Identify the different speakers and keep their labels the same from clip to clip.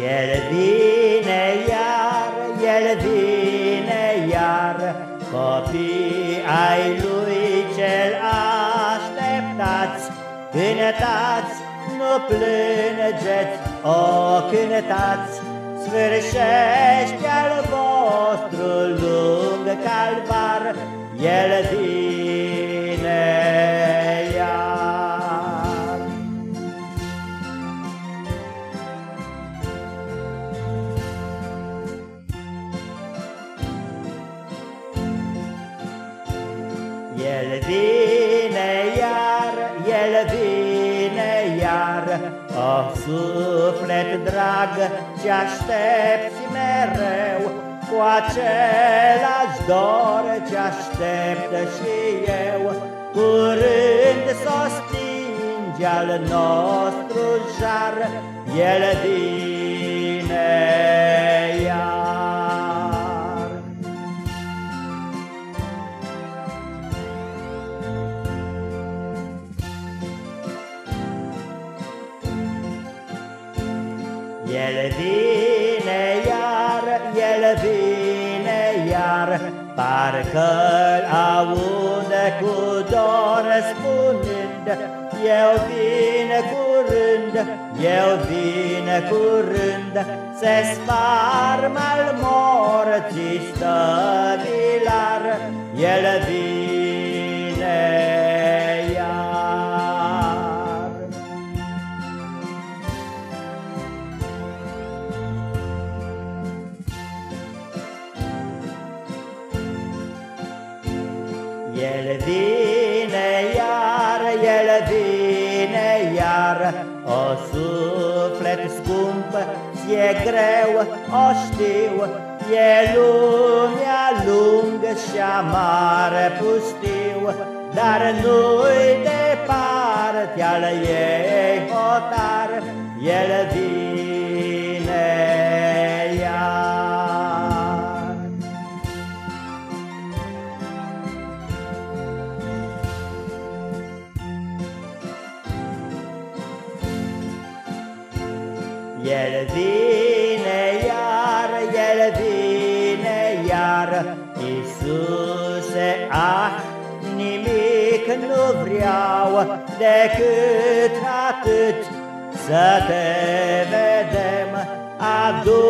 Speaker 1: El vine iar, El vine iar, Copii ai Lui cel așteptați, Cântați, nu plângeți, o cântați, Sfârșește al vostru lung calvar, El vine El vine iar, El vine iar, O suflet drag, ce aștepți mereu, Cu același dor ce aștept și eu, Curând s-o stinge al nostru jar, El vine El vine iar, el vine iar, Parcă-l aude cu dor spunând, Eu vin curând, eu vin curând, Se sparmă al morții stăvilar, El vine El vine iar, El vine iar, O suflet scump, ți-e greu, o știu, E lumea lungă și amară pustiu, Dar nu-i departe al ei hotar, El vine El vine iar, El vine iar, Iisuse, ah, nimic nu vreau decât atât. Să te vedem, adu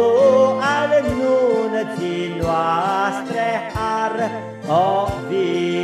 Speaker 1: al nunții noastre har, o vino